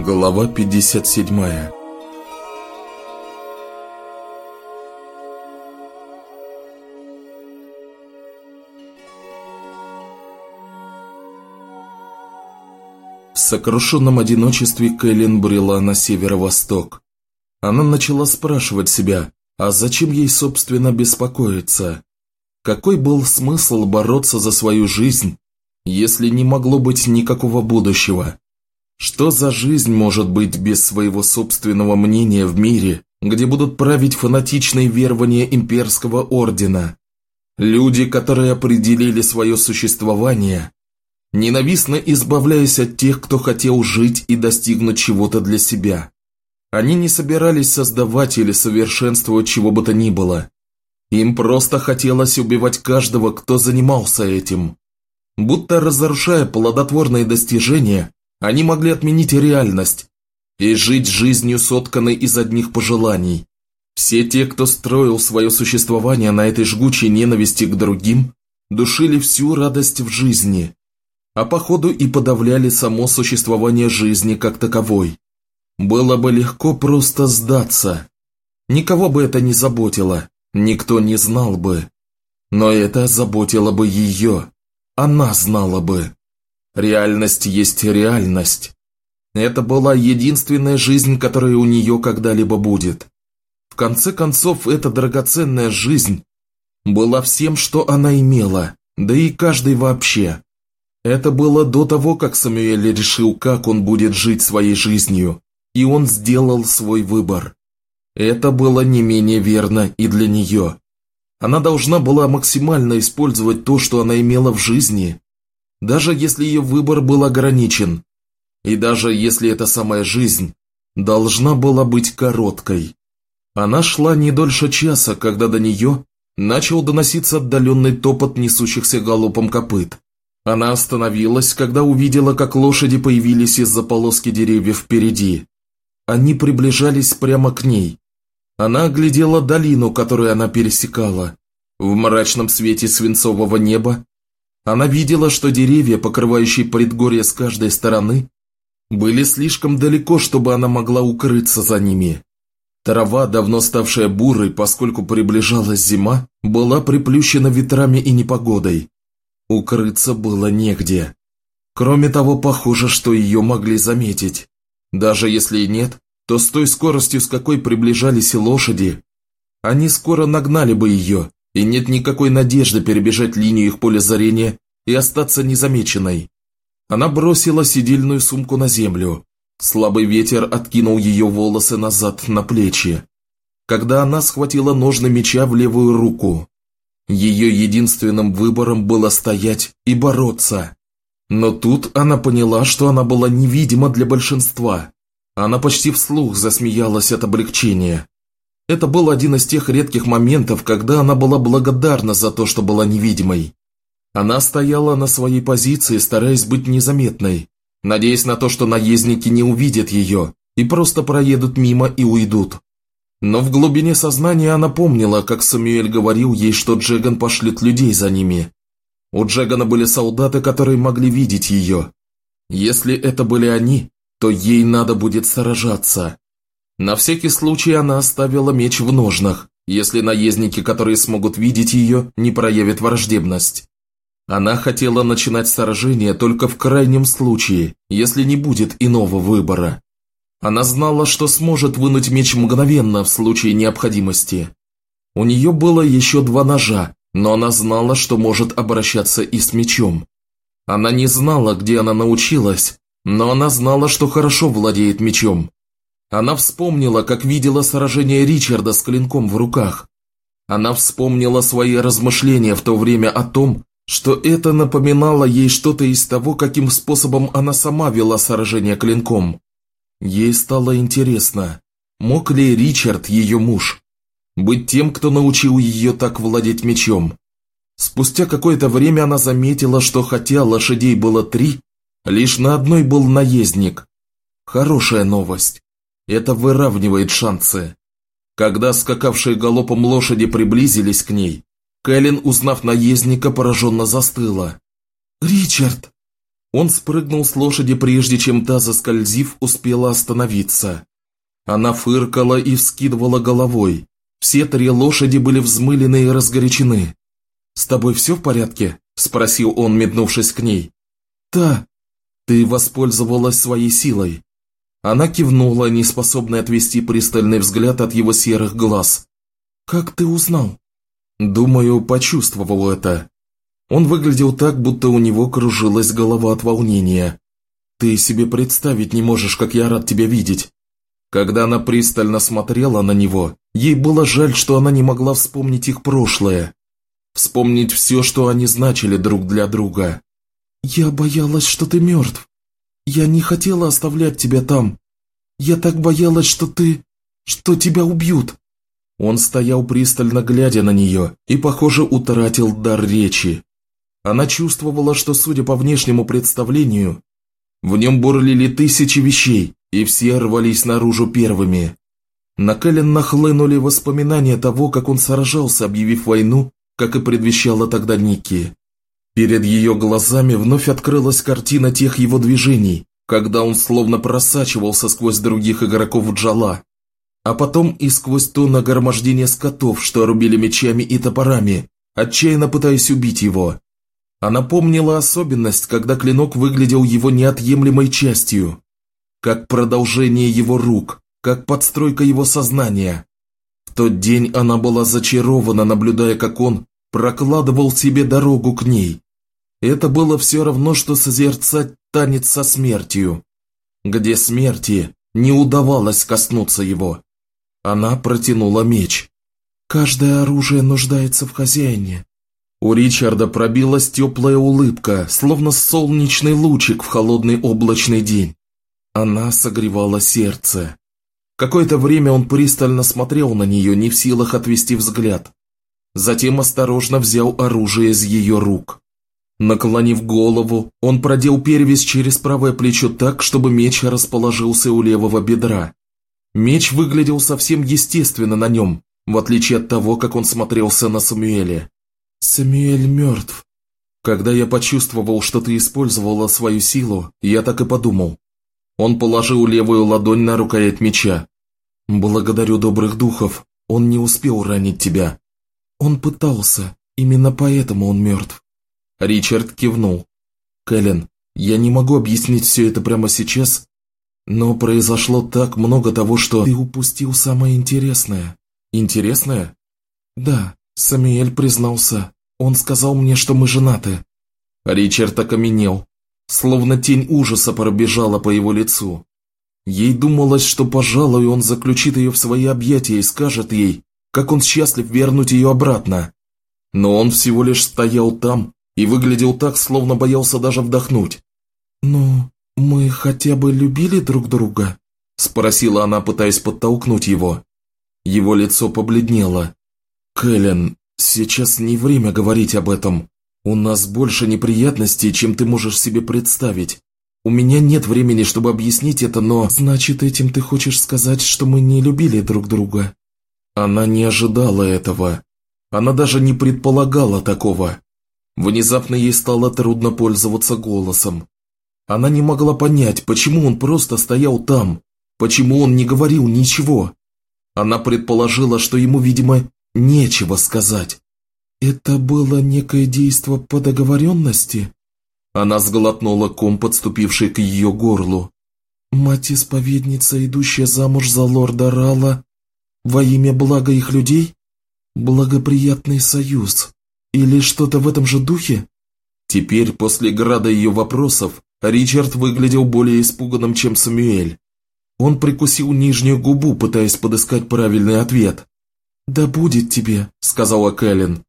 Глава 57 В сокрушенном одиночестве Кэлен брела на северо-восток. Она начала спрашивать себя, а зачем ей, собственно, беспокоиться? Какой был смысл бороться за свою жизнь, если не могло быть никакого будущего? Что за жизнь может быть без своего собственного мнения в мире, где будут править фанатичные верования имперского ордена? Люди, которые определили свое существование, ненавистно избавляясь от тех, кто хотел жить и достигнуть чего-то для себя. Они не собирались создавать или совершенствовать чего бы то ни было. Им просто хотелось убивать каждого, кто занимался этим. Будто разрушая плодотворные достижения, они могли отменить реальность и жить жизнью, сотканной из одних пожеланий. Все те, кто строил свое существование на этой жгучей ненависти к другим, душили всю радость в жизни, а походу и подавляли само существование жизни как таковой. Было бы легко просто сдаться. Никого бы это не заботило, никто не знал бы. Но это заботило бы ее, она знала бы. Реальность есть реальность. Это была единственная жизнь, которая у нее когда-либо будет. В конце концов, эта драгоценная жизнь была всем, что она имела, да и каждый вообще. Это было до того, как Самуэль решил, как он будет жить своей жизнью, и он сделал свой выбор. Это было не менее верно и для нее. Она должна была максимально использовать то, что она имела в жизни, даже если ее выбор был ограничен, и даже если эта самая жизнь должна была быть короткой. Она шла не дольше часа, когда до нее начал доноситься отдаленный топот несущихся галопом копыт. Она остановилась, когда увидела, как лошади появились из-за полоски деревьев впереди. Они приближались прямо к ней. Она оглядела долину, которую она пересекала. В мрачном свете свинцового неба она видела, что деревья, покрывающие предгорье с каждой стороны, были слишком далеко, чтобы она могла укрыться за ними. Трава, давно ставшая бурой, поскольку приближалась зима, была приплющена ветрами и непогодой. Укрыться было негде. Кроме того, похоже, что ее могли заметить. Даже если и нет, то с той скоростью, с какой приближались лошади, они скоро нагнали бы ее, и нет никакой надежды перебежать линию их поля зрения и остаться незамеченной. Она бросила сидельную сумку на землю. Слабый ветер откинул ее волосы назад на плечи. Когда она схватила ножны меча в левую руку, ее единственным выбором было стоять и бороться. Но тут она поняла, что она была невидима для большинства. Она почти вслух засмеялась от облегчения. Это был один из тех редких моментов, когда она была благодарна за то, что была невидимой. Она стояла на своей позиции, стараясь быть незаметной, надеясь на то, что наездники не увидят ее и просто проедут мимо и уйдут. Но в глубине сознания она помнила, как Самуэль говорил ей, что Джеган пошлет людей за ними. У Джегана были солдаты, которые могли видеть ее. Если это были они, то ей надо будет сражаться. На всякий случай она оставила меч в ножнах, если наездники, которые смогут видеть ее, не проявят враждебность. Она хотела начинать сражение только в крайнем случае, если не будет иного выбора. Она знала, что сможет вынуть меч мгновенно в случае необходимости. У нее было еще два ножа, но она знала, что может обращаться и с мечом. Она не знала, где она научилась, но она знала, что хорошо владеет мечом. Она вспомнила, как видела сражение Ричарда с клинком в руках. Она вспомнила свои размышления в то время о том, что это напоминало ей что-то из того, каким способом она сама вела сражение клинком. Ей стало интересно, мог ли Ричард, ее муж, быть тем, кто научил ее так владеть мечом. Спустя какое-то время она заметила, что хотя лошадей было три, лишь на одной был наездник. Хорошая новость. Это выравнивает шансы. Когда скакавшие галопом лошади приблизились к ней, Кэлен, узнав наездника, пораженно застыла. «Ричард!» Он спрыгнул с лошади, прежде чем та, заскользив, успела остановиться. Она фыркала и вскидывала головой. Все три лошади были взмылены и разгорячены. «С тобой все в порядке?» – спросил он, метнувшись к ней. «Да». «Ты воспользовалась своей силой». Она кивнула, неспособная отвести пристальный взгляд от его серых глаз. «Как ты узнал?» «Думаю, почувствовал это. Он выглядел так, будто у него кружилась голова от волнения. Ты себе представить не можешь, как я рад тебя видеть». Когда она пристально смотрела на него, ей было жаль, что она не могла вспомнить их прошлое. Вспомнить все, что они значили друг для друга. «Я боялась, что ты мертв. Я не хотела оставлять тебя там. Я так боялась, что ты... что тебя убьют». Он стоял пристально глядя на нее и, похоже, утратил дар речи. Она чувствовала, что, судя по внешнему представлению, в нем бурлили тысячи вещей, и все рвались наружу первыми. На Кэлен нахлынули воспоминания того, как он сражался, объявив войну, как и предвещала тогда Ники. Перед ее глазами вновь открылась картина тех его движений, когда он словно просачивался сквозь других игроков Джала, а потом и сквозь то нагромождение скотов, что рубили мечами и топорами, отчаянно пытаясь убить его. Она помнила особенность, когда клинок выглядел его неотъемлемой частью, как продолжение его рук, как подстройка его сознания. В тот день она была зачарована, наблюдая, как он прокладывал себе дорогу к ней. Это было все равно, что созерцать танец со смертью, где смерти не удавалось коснуться его. Она протянула меч. «Каждое оружие нуждается в хозяине». У Ричарда пробилась теплая улыбка, словно солнечный лучик в холодный облачный день. Она согревала сердце. Какое-то время он пристально смотрел на нее, не в силах отвести взгляд. Затем осторожно взял оружие из ее рук. Наклонив голову, он продел перевязь через правое плечо так, чтобы меч расположился у левого бедра. Меч выглядел совсем естественно на нем, в отличие от того, как он смотрелся на Самуэле. «Самуэль мертв. Когда я почувствовал, что ты использовала свою силу, я так и подумал. Он положил левую ладонь на рукоять меча. «Благодарю добрых духов, он не успел ранить тебя. Он пытался, именно поэтому он мертв». Ричард кивнул. «Кэлен, я не могу объяснить все это прямо сейчас, но произошло так много того, что ты упустил самое интересное». «Интересное?» «Да, Самиэль признался. Он сказал мне, что мы женаты». Ричард окаменел словно тень ужаса пробежала по его лицу. Ей думалось, что, пожалуй, он заключит ее в свои объятия и скажет ей, как он счастлив вернуть ее обратно. Но он всего лишь стоял там и выглядел так, словно боялся даже вдохнуть. «Ну, мы хотя бы любили друг друга?» – спросила она, пытаясь подтолкнуть его. Его лицо побледнело. «Кэлен, сейчас не время говорить об этом. «У нас больше неприятностей, чем ты можешь себе представить. У меня нет времени, чтобы объяснить это, но...» «Значит, этим ты хочешь сказать, что мы не любили друг друга?» Она не ожидала этого. Она даже не предполагала такого. Внезапно ей стало трудно пользоваться голосом. Она не могла понять, почему он просто стоял там, почему он не говорил ничего. Она предположила, что ему, видимо, нечего сказать. «Это было некое действо по договоренности?» Она сглотнула ком, подступивший к ее горлу. «Мать-исповедница, идущая замуж за лорда Рала, во имя блага их людей? Благоприятный союз? Или что-то в этом же духе?» Теперь, после града ее вопросов, Ричард выглядел более испуганным, чем Самюэль. Он прикусил нижнюю губу, пытаясь подыскать правильный ответ. «Да будет тебе», — сказала Кэлен.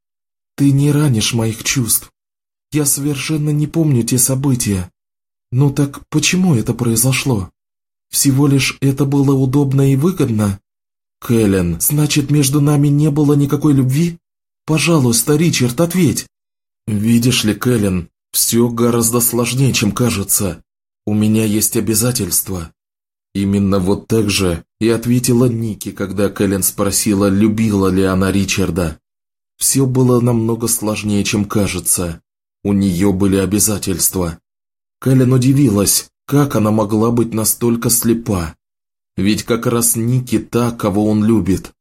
Ты не ранишь моих чувств. Я совершенно не помню те события. Ну так почему это произошло? Всего лишь это было удобно и выгодно? Кэлен, значит, между нами не было никакой любви? Пожалуйста, Ричард, ответь. Видишь ли, Кэлен, все гораздо сложнее, чем кажется. У меня есть обязательства. Именно вот так же и ответила Ники, когда Кэлен спросила, любила ли она Ричарда. Все было намного сложнее, чем кажется. У нее были обязательства. Кэлен удивилась, как она могла быть настолько слепа. Ведь как раз Ники та, кого он любит.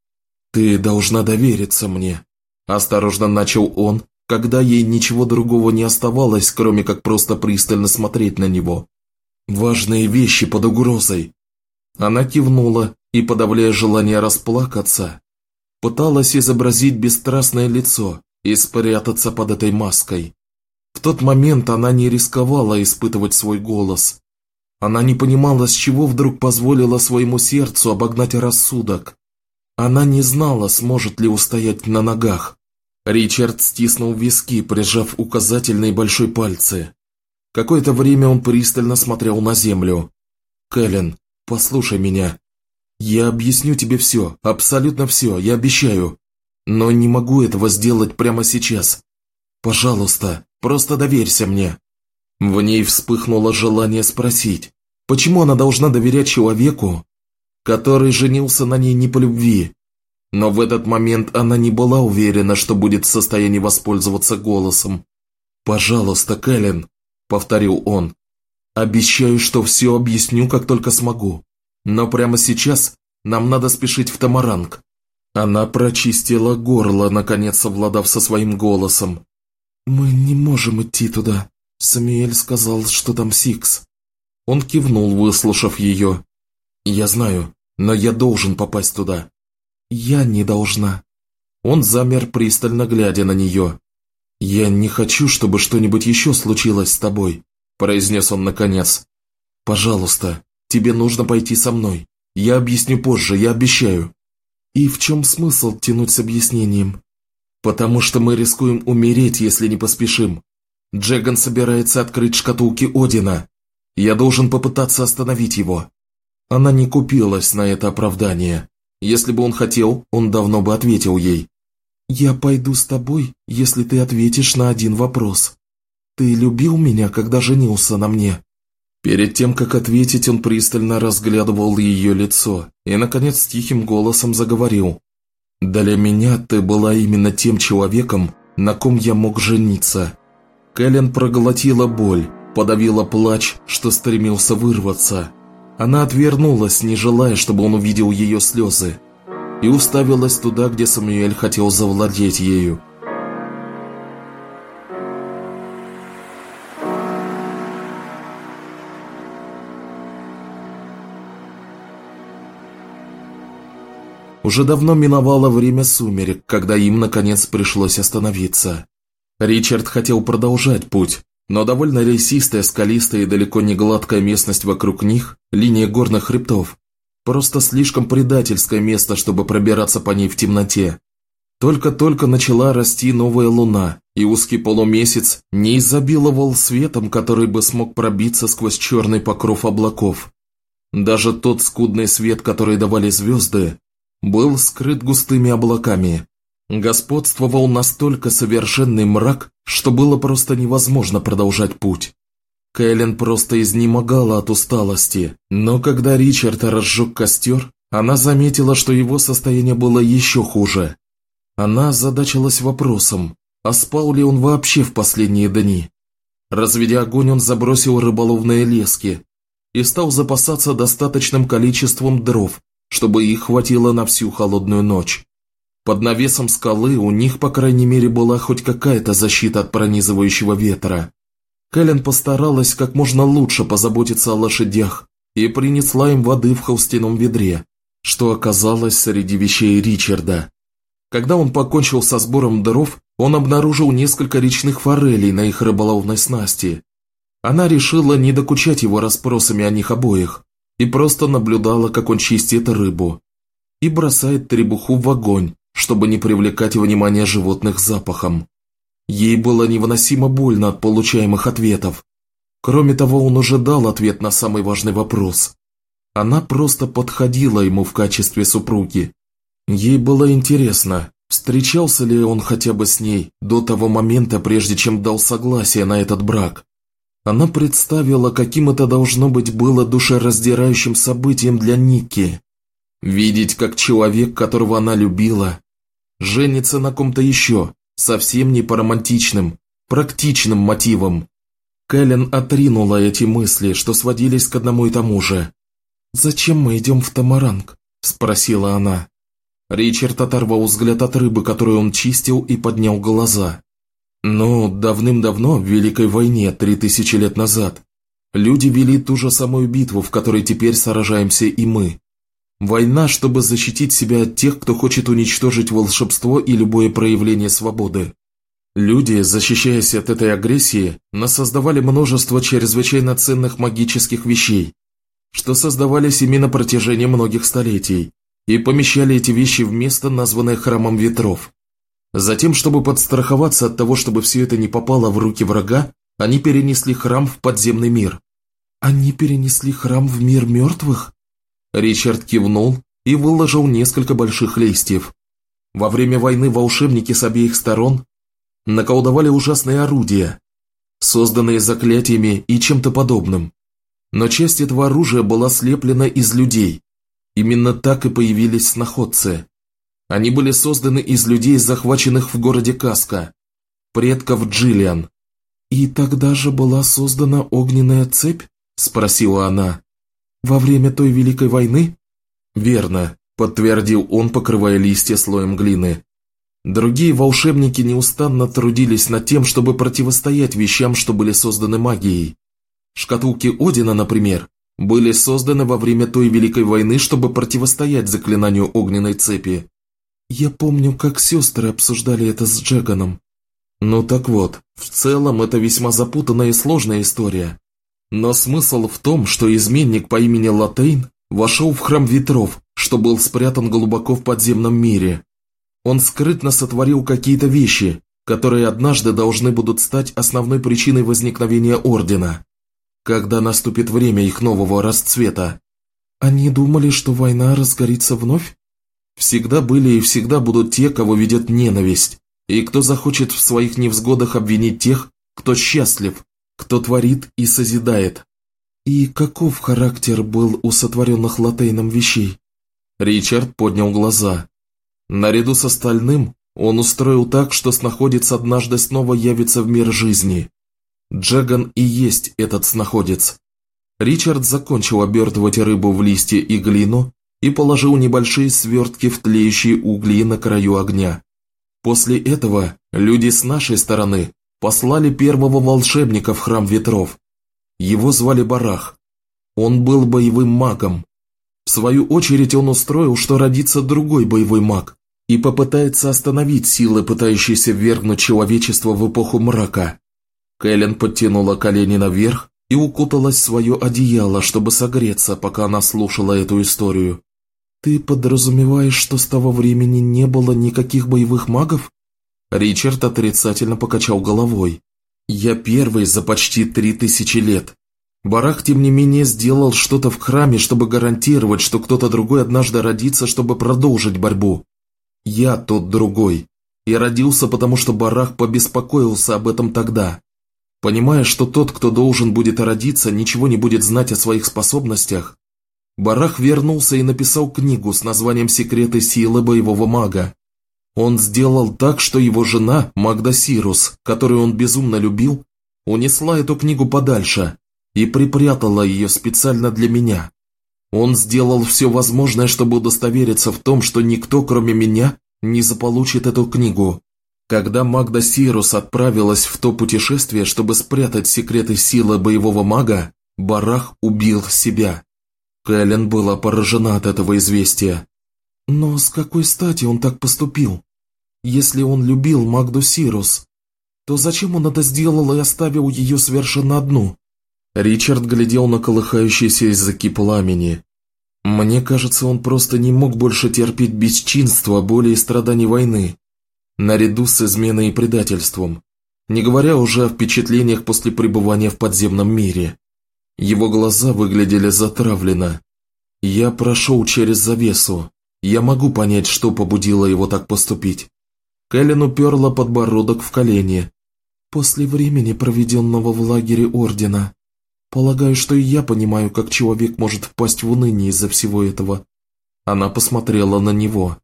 «Ты должна довериться мне», – осторожно начал он, когда ей ничего другого не оставалось, кроме как просто пристально смотреть на него. «Важные вещи под угрозой». Она кивнула и, подавляя желание расплакаться, пыталась изобразить бесстрастное лицо и спрятаться под этой маской. В тот момент она не рисковала испытывать свой голос. Она не понимала, с чего вдруг позволила своему сердцу обогнать рассудок. Она не знала, сможет ли устоять на ногах. Ричард стиснул виски, прижав указательные большой пальцы. Какое-то время он пристально смотрел на землю. «Кэлен, послушай меня. Я объясню тебе все, абсолютно все, я обещаю. Но не могу этого сделать прямо сейчас. Пожалуйста, просто доверься мне». В ней вспыхнуло желание спросить, почему она должна доверять человеку, который женился на ней не по любви, но в этот момент она не была уверена, что будет в состоянии воспользоваться голосом. «Пожалуйста, Кэлен», — повторил он, — «обещаю, что все объясню, как только смогу. Но прямо сейчас нам надо спешить в Тамаранг». Она прочистила горло, наконец совладав со своим голосом. «Мы не можем идти туда», — Самиэль сказал, что там Сикс. Он кивнул, выслушав ее. «Я знаю, но я должен попасть туда. «Я не должна». Он замер, пристально глядя на нее. «Я не хочу, чтобы что-нибудь еще случилось с тобой», – произнес он наконец. «Пожалуйста, тебе нужно пойти со мной. Я объясню позже, я обещаю». «И в чем смысл тянуть с объяснением?» «Потому что мы рискуем умереть, если не поспешим. Джеган собирается открыть шкатулки Одина. Я должен попытаться остановить его». Она не купилась на это оправдание. Если бы он хотел, он давно бы ответил ей. «Я пойду с тобой, если ты ответишь на один вопрос. Ты любил меня, когда женился на мне?» Перед тем, как ответить, он пристально разглядывал ее лицо и, наконец, тихим голосом заговорил. «Для меня ты была именно тем человеком, на ком я мог жениться». Кэлен проглотила боль, подавила плач, что стремился вырваться. Она отвернулась, не желая, чтобы он увидел ее слезы, и уставилась туда, где Самуэль хотел завладеть ею. Уже давно миновало время сумерек, когда им, наконец, пришлось остановиться. Ричард хотел продолжать путь, но довольно лесистая, скалистая и далеко не гладкая местность вокруг них, линия горных хребтов, просто слишком предательское место, чтобы пробираться по ней в темноте. Только-только начала расти новая луна, и узкий полумесяц не изобиловал светом, который бы смог пробиться сквозь черный покров облаков. Даже тот скудный свет, который давали звезды, был скрыт густыми облаками, Господствовал настолько совершенный мрак, что было просто невозможно продолжать путь. Кэлен просто изнемогала от усталости, но когда Ричард разжег костер, она заметила, что его состояние было еще хуже. Она задачилась вопросом, а спал ли он вообще в последние дни. Разведя огонь, он забросил рыболовные лески и стал запасаться достаточным количеством дров, чтобы их хватило на всю холодную ночь. Под навесом скалы у них, по крайней мере, была хоть какая-то защита от пронизывающего ветра. Кэлен постаралась как можно лучше позаботиться о лошадях и принесла им воды в холстяном ведре, что оказалось среди вещей Ричарда. Когда он покончил со сбором дров, он обнаружил несколько речных форелей на их рыболовной снасти. Она решила не докучать его расспросами о них обоих и просто наблюдала, как он чистит рыбу и бросает требуху в огонь, чтобы не привлекать внимание животных запахом. Ей было невыносимо больно от получаемых ответов. Кроме того, он уже дал ответ на самый важный вопрос. Она просто подходила ему в качестве супруги. Ей было интересно, встречался ли он хотя бы с ней до того момента, прежде чем дал согласие на этот брак. Она представила, каким это должно быть было душераздирающим событием для Ники. Видеть, как человек, которого она любила, женится на ком-то еще, совсем не по романтичным, практичным мотивам. Кэлен отринула эти мысли, что сводились к одному и тому же. «Зачем мы идем в Тамаранг?» – спросила она. Ричард оторвал взгляд от рыбы, которую он чистил, и поднял глаза. «Ну, давным-давно, в Великой войне, три тысячи лет назад, люди вели ту же самую битву, в которой теперь сражаемся и мы. Война, чтобы защитить себя от тех, кто хочет уничтожить волшебство и любое проявление свободы. Люди, защищаясь от этой агрессии, насоздавали множество чрезвычайно ценных магических вещей, что создавались ими на протяжении многих столетий, и помещали эти вещи в место, названное Храмом Ветров. Затем, чтобы подстраховаться от того, чтобы все это не попало в руки врага, они перенесли храм в подземный мир. «Они перенесли храм в мир мертвых?» Ричард кивнул и выложил несколько больших листьев. Во время войны волшебники с обеих сторон наколдовали ужасные орудия, созданные заклятиями и чем-то подобным. Но часть этого оружия была слеплена из людей. Именно так и появились сноходцы. Они были созданы из людей, захваченных в городе Каска, предков Джиллиан. «И тогда же была создана огненная цепь?» – спросила она. «Во время той Великой войны?» «Верно», – подтвердил он, покрывая листья слоем глины. Другие волшебники неустанно трудились над тем, чтобы противостоять вещам, что были созданы магией. Шкатулки Одина, например, были созданы во время той Великой войны, чтобы противостоять заклинанию огненной цепи. Я помню, как сестры обсуждали это с Джеганом. Ну так вот, в целом это весьма запутанная и сложная история. Но смысл в том, что изменник по имени Латейн вошел в храм ветров, что был спрятан глубоко в подземном мире. Он скрытно сотворил какие-то вещи, которые однажды должны будут стать основной причиной возникновения Ордена, когда наступит время их нового расцвета. Они думали, что война разгорится вновь? Всегда были и всегда будут те, кого ведет ненависть, и кто захочет в своих невзгодах обвинить тех, кто счастлив, кто творит и созидает. И каков характер был у сотворенных Латейном вещей? Ричард поднял глаза. Наряду с остальным он устроил так, что снаходец однажды снова явится в мир жизни. Джеган и есть этот снаходец. Ричард закончил обертывать рыбу в листья и глину и положил небольшие свертки в тлеющие угли на краю огня. После этого люди с нашей стороны послали первого волшебника в Храм Ветров. Его звали Барах. Он был боевым магом. В свою очередь он устроил, что родится другой боевой маг и попытается остановить силы, пытающиеся ввергнуть человечество в эпоху мрака. Кэлен подтянула колени наверх и укуталась в свое одеяло, чтобы согреться, пока она слушала эту историю. «Ты подразумеваешь, что с того времени не было никаких боевых магов?» Ричард отрицательно покачал головой. «Я первый за почти три тысячи лет. Барах, тем не менее, сделал что-то в храме, чтобы гарантировать, что кто-то другой однажды родится, чтобы продолжить борьбу. Я тот другой. И родился, потому что Барах побеспокоился об этом тогда. Понимая, что тот, кто должен будет родиться, ничего не будет знать о своих способностях, Барах вернулся и написал книгу с названием «Секреты силы боевого мага». Он сделал так, что его жена, Магда Сирус, которую он безумно любил, унесла эту книгу подальше и припрятала ее специально для меня. Он сделал все возможное, чтобы удостовериться в том, что никто, кроме меня, не заполучит эту книгу. Когда Магда Сирус отправилась в то путешествие, чтобы спрятать секреты силы боевого мага, Барах убил себя. Кэлен была поражена от этого известия. Но с какой стати он так поступил? Если он любил Магду Сирус, то зачем он это сделал и оставил ее совершенно одну? Ричард глядел на колыхающиеся языки пламени. Мне кажется, он просто не мог больше терпеть бесчинства, боли и страданий войны, наряду с изменой и предательством, не говоря уже о впечатлениях после пребывания в подземном мире. Его глаза выглядели затравленно. Я прошел через завесу, я могу понять, что побудило его так поступить. Кэлен уперла подбородок в колени. После времени, проведенного в лагере Ордена, полагаю, что и я понимаю, как человек может впасть в уныние из-за всего этого. Она посмотрела на него.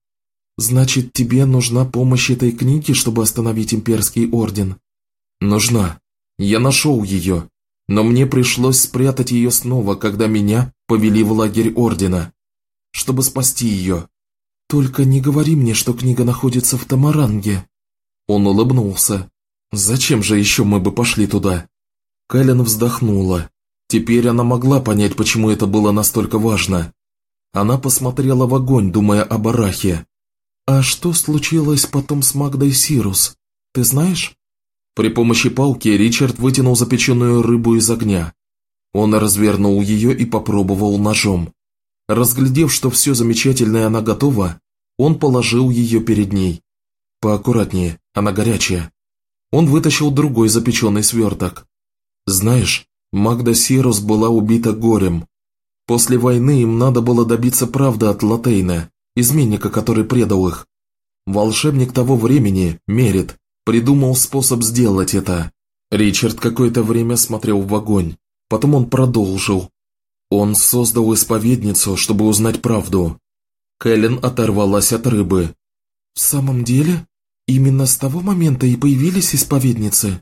«Значит, тебе нужна помощь этой книги, чтобы остановить Имперский Орден?» «Нужна. Я нашел ее, но мне пришлось спрятать ее снова, когда меня повели в лагерь Ордена, чтобы спасти ее. Только не говори мне, что книга находится в Тамаранге. Он улыбнулся. Зачем же еще мы бы пошли туда? Кэлен вздохнула. Теперь она могла понять, почему это было настолько важно. Она посмотрела в огонь, думая о барахе. «А что случилось потом с Магдой Сирус? Ты знаешь?» При помощи палки Ричард вытянул запеченную рыбу из огня. Он развернул ее и попробовал ножом. Разглядев, что все замечательное она готова, он положил ее перед ней. Поаккуратнее, она горячая. Он вытащил другой запеченный сверток. Знаешь, Магда Сирус была убита горем. После войны им надо было добиться правды от Латейна, изменника, который предал их. Волшебник того времени, Мерит, придумал способ сделать это. Ричард какое-то время смотрел в огонь. Потом он продолжил. Он создал исповедницу, чтобы узнать правду. Кэлен оторвалась от рыбы. «В самом деле? Именно с того момента и появились исповедницы?»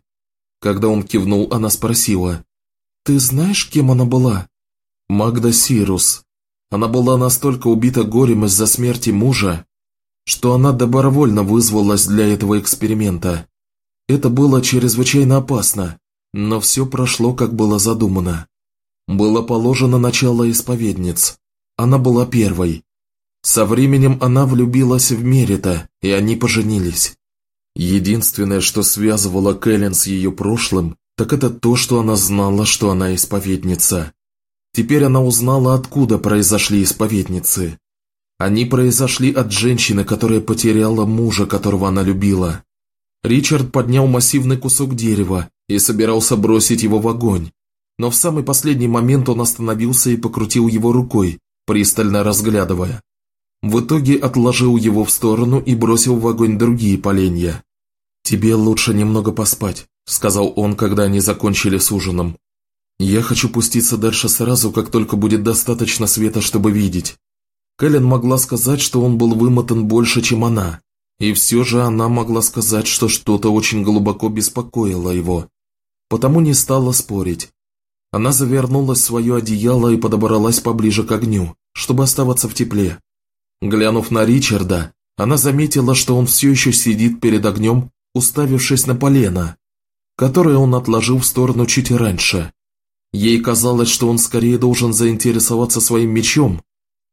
Когда он кивнул, она спросила. «Ты знаешь, кем она была?» «Магда Сирус. Она была настолько убита горем из-за смерти мужа, что она добровольно вызвалась для этого эксперимента. Это было чрезвычайно опасно, но все прошло, как было задумано. Было положено начало исповедниц. Она была первой. Со временем она влюбилась в Мерита, и они поженились. Единственное, что связывало Кэлен с ее прошлым, так это то, что она знала, что она исповедница. Теперь она узнала, откуда произошли исповедницы. Они произошли от женщины, которая потеряла мужа, которого она любила. Ричард поднял массивный кусок дерева и собирался бросить его в огонь, но в самый последний момент он остановился и покрутил его рукой, пристально разглядывая. В итоге отложил его в сторону и бросил в огонь другие поленья. «Тебе лучше немного поспать», – сказал он, когда они закончили с ужином. «Я хочу пуститься дальше сразу, как только будет достаточно света, чтобы видеть». Кэлен могла сказать, что он был вымотан больше, чем она, и все же она могла сказать, что что-то очень глубоко беспокоило его. Потому не стала спорить. Она завернулась в свое одеяло и подобралась поближе к огню, чтобы оставаться в тепле. Глянув на Ричарда, она заметила, что он все еще сидит перед огнем уставившись на полено, которое он отложил в сторону чуть раньше. Ей казалось, что он скорее должен заинтересоваться своим мечом,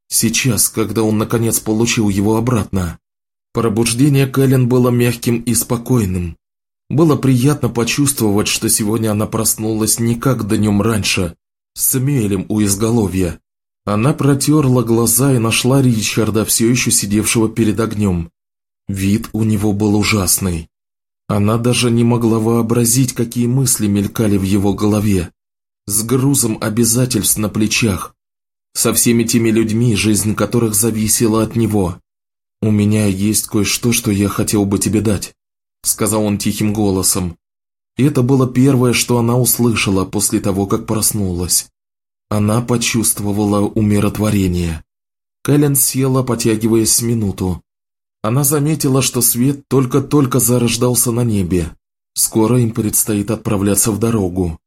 сейчас, когда он наконец получил его обратно. Пробуждение Кэлен было мягким и спокойным. Было приятно почувствовать, что сегодня она проснулась не как днем раньше, с Самюэлем у изголовья. Она протерла глаза и нашла Ричарда, все еще сидевшего перед огнем. Вид у него был ужасный. Она даже не могла вообразить, какие мысли мелькали в его голове. С грузом обязательств на плечах. Со всеми теми людьми, жизнь которых зависела от него. «У меня есть кое-что, что я хотел бы тебе дать», — сказал он тихим голосом. Это было первое, что она услышала после того, как проснулась. Она почувствовала умиротворение. Кэлен села, потягиваясь минуту. Она заметила, что свет только-только зарождался на небе. Скоро им предстоит отправляться в дорогу.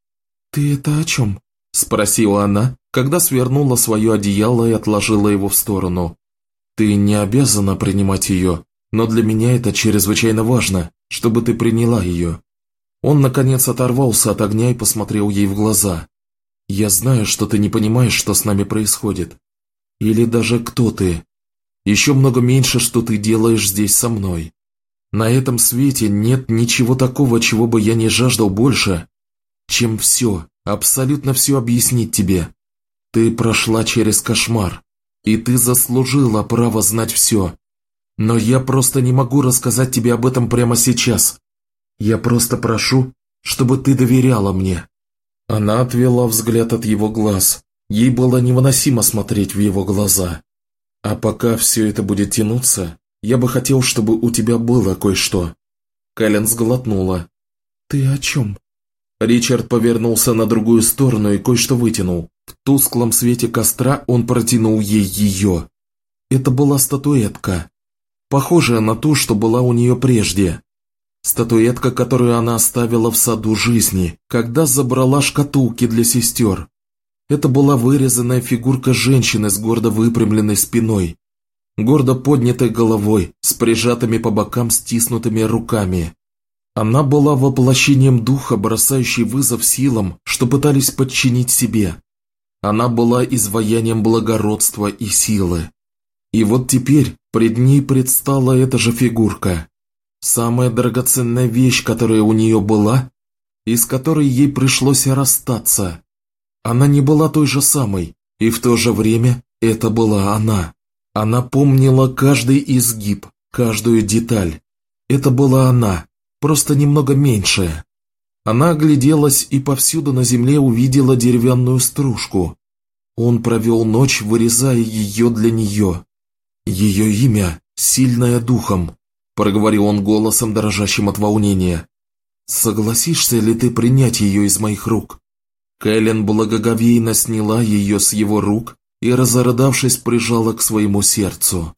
«Ты это о чем?» – спросила она, когда свернула свое одеяло и отложила его в сторону. «Ты не обязана принимать ее, но для меня это чрезвычайно важно, чтобы ты приняла ее». Он, наконец, оторвался от огня и посмотрел ей в глаза. «Я знаю, что ты не понимаешь, что с нами происходит. Или даже кто ты, еще много меньше, что ты делаешь здесь со мной. На этом свете нет ничего такого, чего бы я не жаждал больше, чем все, абсолютно все объяснить тебе. Ты прошла через кошмар, и ты заслужила право знать все. Но я просто не могу рассказать тебе об этом прямо сейчас. Я просто прошу, чтобы ты доверяла мне». Она отвела взгляд от его глаз. Ей было невыносимо смотреть в его глаза. А пока все это будет тянуться, я бы хотел, чтобы у тебя было кое-что». Кэлен сглотнула. «Ты о чем?» Ричард повернулся на другую сторону и кое-что вытянул. В тусклом свете костра он протянул ей ее. Это была статуэтка, похожая на ту, что была у нее прежде. Статуэтка, которую она оставила в саду жизни, когда забрала шкатулки для сестер. Это была вырезанная фигурка женщины с гордо выпрямленной спиной, гордо поднятой головой, с прижатыми по бокам стиснутыми руками. Она была воплощением духа, бросающей вызов силам, что пытались подчинить себе. Она была изваянием благородства и силы. И вот теперь пред ней предстала эта же фигурка. Самая драгоценная вещь, которая у нее была, и с которой ей пришлось расстаться. Она не была той же самой, и в то же время это была она. Она помнила каждый изгиб, каждую деталь. Это была она, просто немного меньшая. Она огляделась и повсюду на земле увидела деревянную стружку. Он провел ночь, вырезая ее для нее. Ее имя – «Сильная духом», – проговорил он голосом, дрожащим от волнения. «Согласишься ли ты принять ее из моих рук?» Кэлен благоговейно сняла ее с его рук и, разородавшись, прижала к своему сердцу.